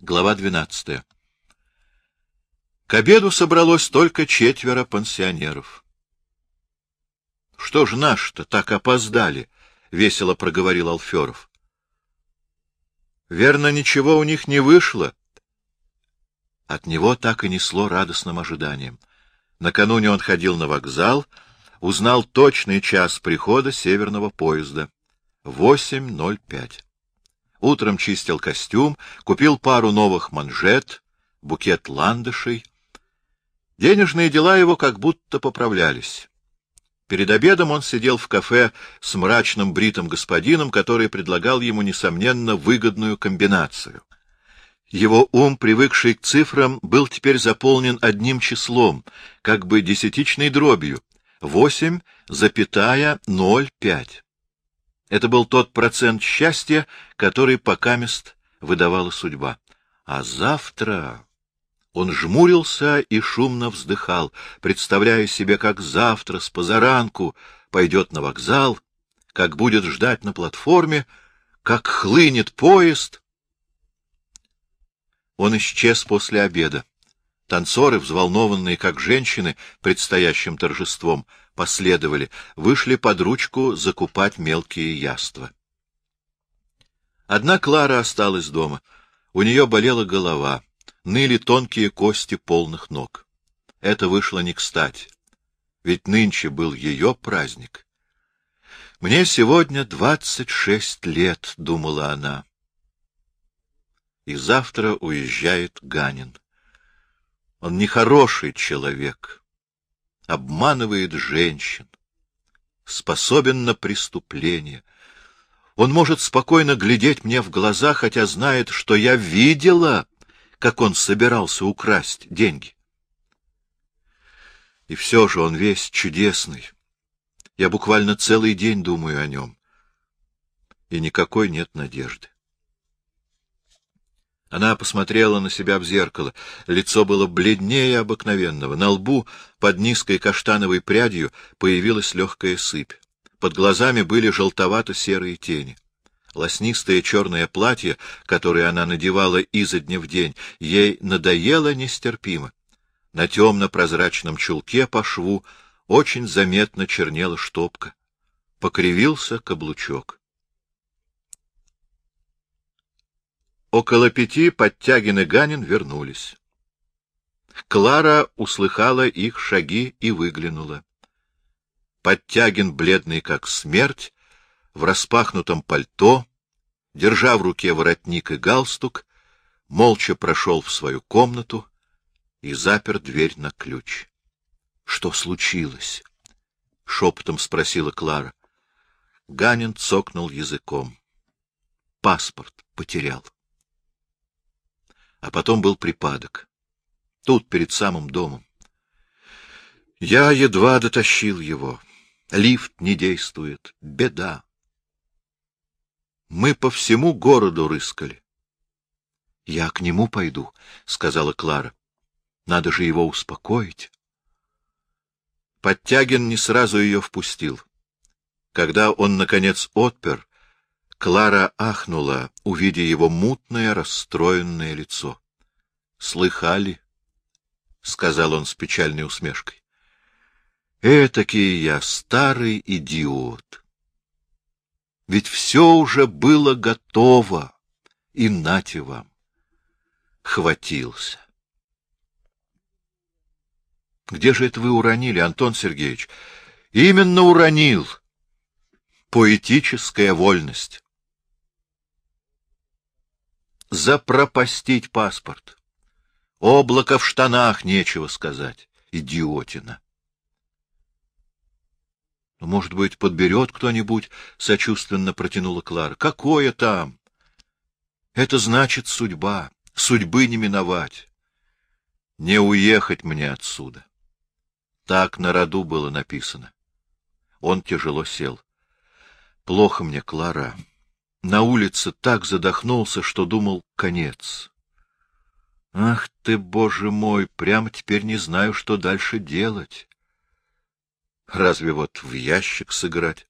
Глава двенадцатая. К обеду собралось только четверо пансионеров. — Что ж наш-то так опоздали? — весело проговорил Алферов. — Верно, ничего у них не вышло. От него так и несло радостным ожиданием. Накануне он ходил на вокзал, узнал точный час прихода северного поезда — 8.05. Утром чистил костюм, купил пару новых манжет, букет ландышей. Денежные дела его как будто поправлялись. Перед обедом он сидел в кафе с мрачным бритым господином, который предлагал ему, несомненно, выгодную комбинацию. Его ум, привыкший к цифрам, был теперь заполнен одним числом, как бы десятичной дробью — восемь, запятая, ноль, пять. Это был тот процент счастья, который покамест выдавала судьба. А завтра... Он жмурился и шумно вздыхал, представляя себе, как завтра с позаранку пойдет на вокзал, как будет ждать на платформе, как хлынет поезд. Он исчез после обеда. Танцоры, взволнованные как женщины предстоящим торжеством, последовали, вышли под ручку закупать мелкие яства. Одна Клара осталась дома. У нее болела голова, ныли тонкие кости полных ног. Это вышло не кстати, ведь нынче был ее праздник. «Мне сегодня двадцать шесть лет», — думала она. И завтра уезжает Ганин. Он нехороший человек, обманывает женщин, способен на преступление. Он может спокойно глядеть мне в глаза, хотя знает, что я видела, как он собирался украсть деньги. И все же он весь чудесный. Я буквально целый день думаю о нем. И никакой нет надежды. Она посмотрела на себя в зеркало. Лицо было бледнее обыкновенного. На лбу под низкой каштановой прядью появилась легкая сыпь. Под глазами были желтовато-серые тени. Лоснистое черное платье, которое она надевала изо дня в день, ей надоело нестерпимо. На темно-прозрачном чулке по шву очень заметно чернела штопка. Покривился каблучок. Около пяти Подтягин и Ганин вернулись. Клара услыхала их шаги и выглянула. Подтягин, бледный как смерть, в распахнутом пальто, держа в руке воротник и галстук, молча прошел в свою комнату и запер дверь на ключ. — Что случилось? — шепотом спросила Клара. Ганин цокнул языком. Паспорт потерял. А потом был припадок. Тут, перед самым домом. Я едва дотащил его. Лифт не действует. Беда. Мы по всему городу рыскали. — Я к нему пойду, — сказала Клара. — Надо же его успокоить. Подтягин не сразу ее впустил. Когда он, наконец, отпер, Клара ахнула, увидя его мутное, расстроенное лицо. — Слыхали? — сказал он с печальной усмешкой. — Этакий я старый идиот. Ведь все уже было готово, и нате вам. Хватился. — Где же это вы уронили, Антон Сергеевич? — Именно уронил. Поэтическая вольность запропастить паспорт. Облако в штанах, нечего сказать. Идиотина. Ну, может быть, подберет кто-нибудь, — сочувственно протянула Клара. — Какое там? Это значит судьба. Судьбы не миновать. Не уехать мне отсюда. Так на роду было написано. Он тяжело сел. — Плохо мне, Клара. На улице так задохнулся, что думал — конец. Ах ты, боже мой, прямо теперь не знаю, что дальше делать. Разве вот в ящик сыграть?